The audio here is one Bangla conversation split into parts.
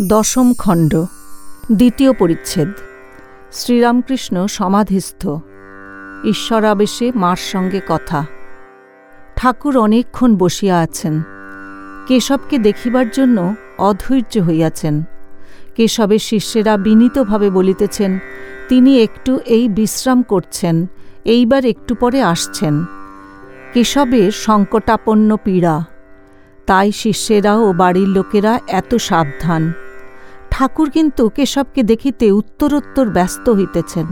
দশম খণ্ড, দ্বিতীয় পরিচ্ছেদ। শ্রীরামকৃষ্ণ সমাধিস্থ। ঈশ্বরাবেশে মার সঙ্গে কথা। ঠাকুর অনেকক্ষণ বসিয়া আছেন। কেশবকে দেখিবার জন্য অধৈর্য হইয়াছেন। কেশবের শিষ্যেরা বিনীতভাবে বলিতেছেন, তিনি একটু এই বিশ্রাম করছেন, এইবার একটু পরে আসছেন। কেশবের সংকটাপন্ন পীড়া। তাই শিষ্যেরা ও বাড়ির লোকেরা এত সাবধান। ঠাকুর কিন্তু কেশবকে দেখিতে উত্তরোত্তর ব্যস্ত হইতেছেন।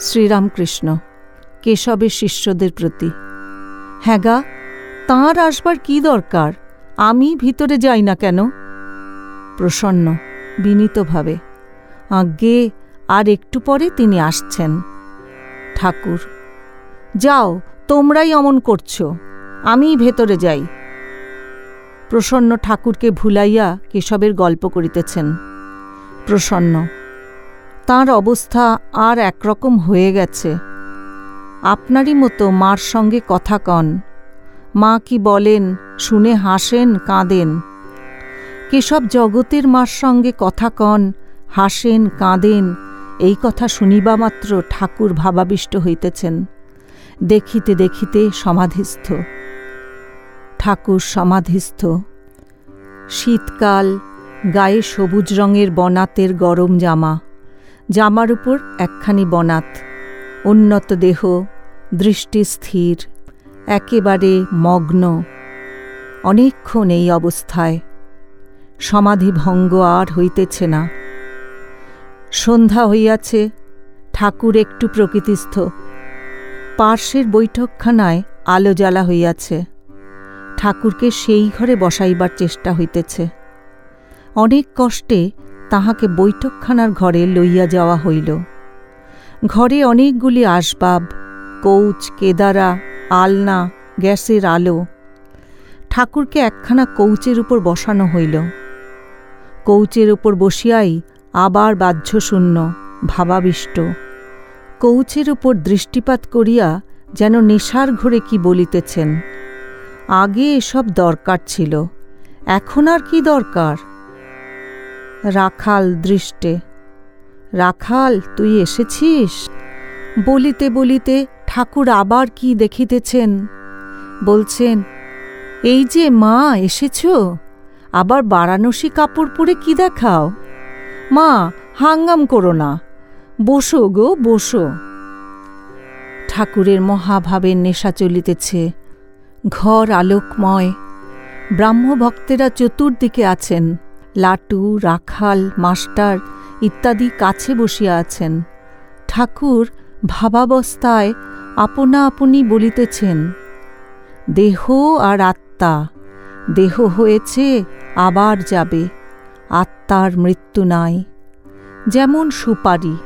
শ্রীরামকৃষ্ণ, কেশবের শিষ্যদের প্রতি হ্যাঁ গা, তাঁর আসবার কি দরকার? আমি ভিতরে যাই না কেন? প্রসন্ন, বিনীতভাবে, আজ্ঞে, আর একটু পরে তিনি আসছেন। ঠাকুর, যাও, তোমরাই অমন করছ। আমি ভেতরে যাই। প্রসন্ন ঠাকুরকে ভুলাইয়া কেশবের গল্প করিতেছেন। প্রসন্ন, তার অবস্থা আর একরকম হয়ে গেছে। আপনারই মতো মার সঙ্গে কথা কন। মা কি বলেন, শুনে হাসেন, কাঁদেন। কেশব জগতের মার সঙ্গে কথা কন, হাসেন, কাঁদেন, এই কথা শুনিবা মাত্র ঠাকুর ভাবাবিষ্ট হইতেছেন। দেখিতে দেখিতে সমাধিস্থ। ঠাকুর সমাধিস্থ। শীতকাল, গায়ে সবুজ রঙের বনাতের গরম জামা। জামার উপর একখানি বনাত। উন্নত দেহ, দৃষ্টি স্থির, একেবারে মগ্ন। অনেকক্ষণ এই অবস্থায়। সমাধি ভঙ্গ আর হইতেছে না। সন্ধ্যা হইয়াছে, ঠাকুর একটু প্রকৃতিস্থ। পার্শ্বের বৈঠকখানায় আলো জ্বালা হইয়াছে। ঠাকুরকে সেই ঘরে বসাইবার চেষ্টা হইতেছে। অনেক কষ্টে তাহাকে বৈঠকখানার ঘরে লইয়া যাওয়া হইল। ঘরে অনেকগুলি আসবাব, কৌচ, কেদারা, আলনা, গ্যাসের আলো, ঠাকুরকে একখানা কৌচের উপর বসানো হইল। কৌচের উপর বসিয়াই আবার বাহ্যশূন্য, ভাবাবিষ্ট। কৌচের উপর দৃষ্টিপাত করিয়া যেন নেশার ঘরে কি বলিতেছেন? আগে এসব দরকার ছিল। এখন আর কি দরকার? রাখাল দৃষ্টে, রাখাল, তুই এসেছিস? বলিতে বলিতে ঠাকুর আবার কি দেখিতেছেন? বলছেন, এই যে মা, এসেছ? আবার বারাণসী কাপড় পরে কি দেখাও? মা, হাঙ্গাম করো না। বসো গো, বসো। ঠাকুরের মহাভাবের নেশা চলিতেছে। ঘর আলোকময়। ব্রাহ্মভক্তেরা চতুর্দিকে আছেন। লাটু, রাখাল, মাস্টার ইত্যাদি কাছে বসিয়া আছেন। ঠাকুর ভাবাবস্থায় আপনা আপনি বলিতেছেন, দেহ আর আত্মা, দেহ হয়েছে, আবার যাবে, আত্মার মৃত্যু নাই। যেমন সুপারি,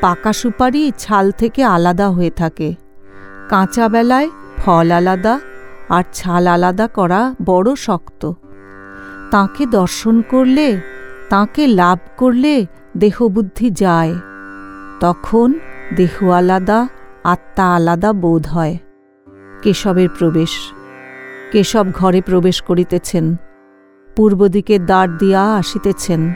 পাকা সুপারি ছাল থেকে আলাদা হয়ে থাকে। কাঁচা বেলায় ফল আলাদা আর ছাল আলাদা করা বড় শক্ত। তাকে দর্শন করলে, তাকে লাভ করলে দেহবুদ্ধি যায়। তখন দেহ আলাদা, আত্মা আলাদা বোধ হয়। কেশবের প্রবেশ। কেশব ঘরে প্রবেশ করিতেছেন। পূর্ব দিকে দ্বার দিয়া আসিতেছেন।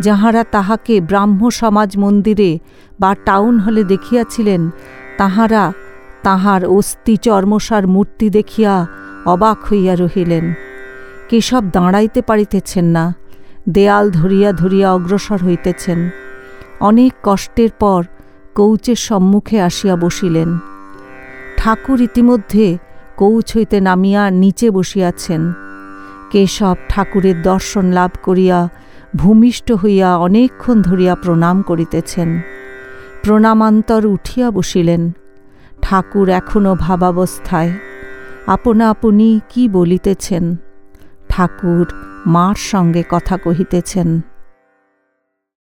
যাহারা তাহাকে ব্রাহ্ম সমাজ মন্দিরে বা টাউন হলে দেখিয়াছিলেন, তাহারা তাহার অস্থি চর্মসার মূর্তি দেখিয়া অবাক হইয়া রহিলেন। কেশব দাঁড়াইতে পারিতেছেন না, দেয়াল ধরিয়া ধরিয়া অগ্রসর হইতেছেন। অনেক কষ্টের পর কৌচের সম্মুখে আসিয়া বসিলেন। ঠাকুর ইতিমধ্যে কৌচ হইতে নামিয়া নিচে বসিয়াছেন। কেশব ঠাকুরের দর্শন লাভ করিয়া ভূমিষ্ঠ হইয়া অনেকক্ষণ ধরিয়া প্রণাম করিতেছেন। প্রণামান্তর উঠিয়া বসিলেন। ঠাকুর এখনও ভাবাবস্থায়। আপনা আপনি কি বলিতেছেন? ঠাকুর মার সঙ্গে কথা কহিতেছেন।